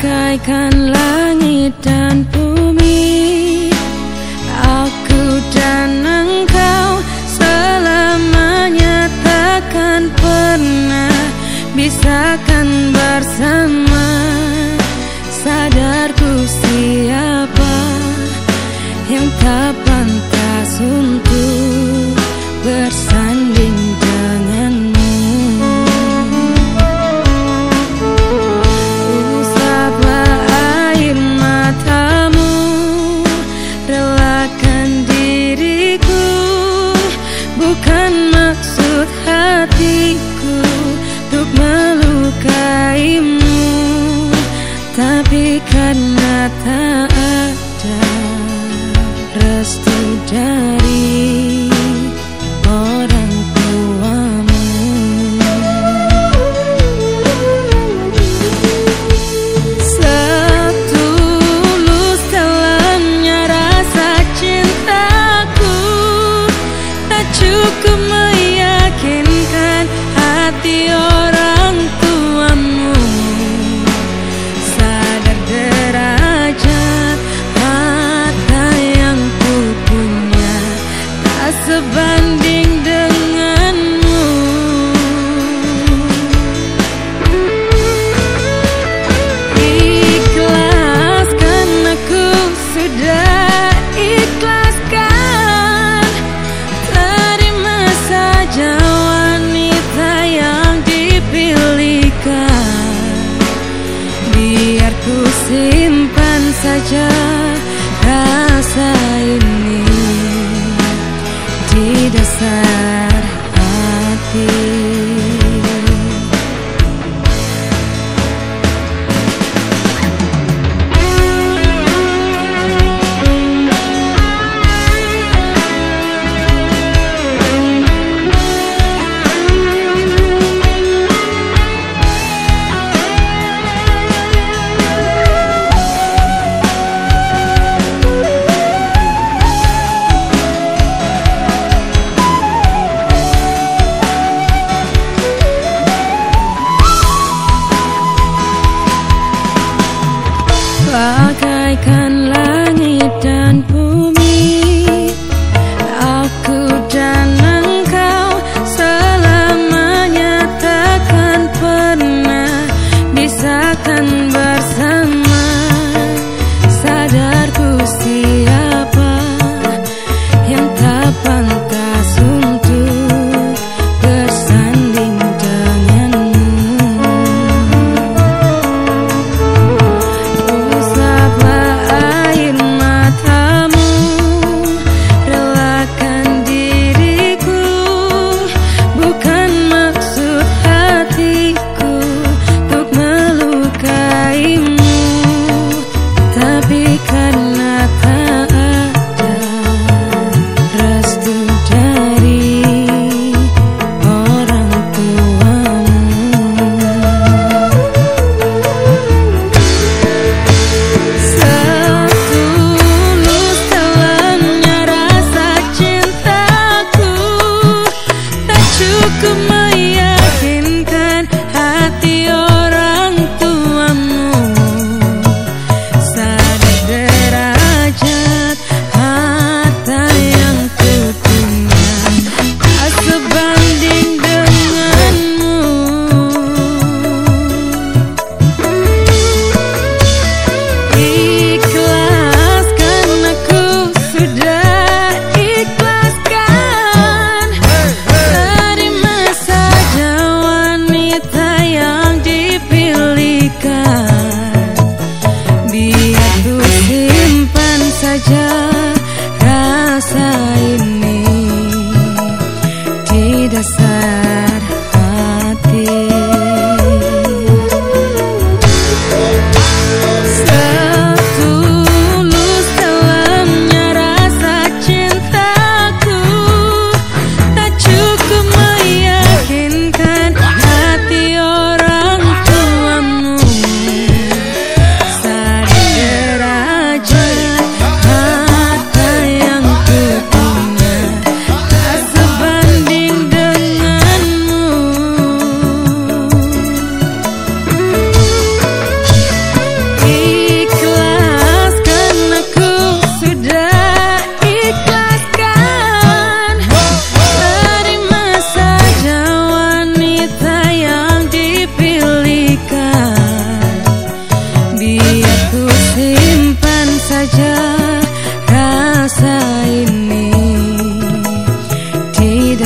Bagaikan langit dan bumi Karena sebanding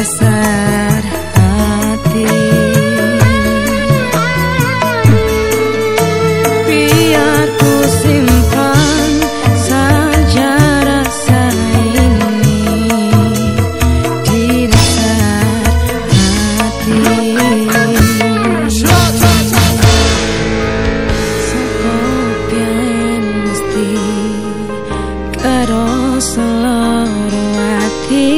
besar hati. Biar ku simpan sajara saat ini Di dasar hati. Sepopian mesti Keros seluruh hati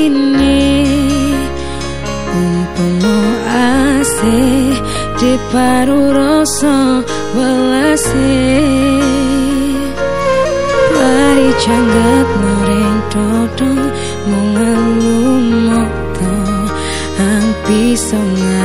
karo rasa welas e mari cangkat nareng todo mung ngelumut ampi sanga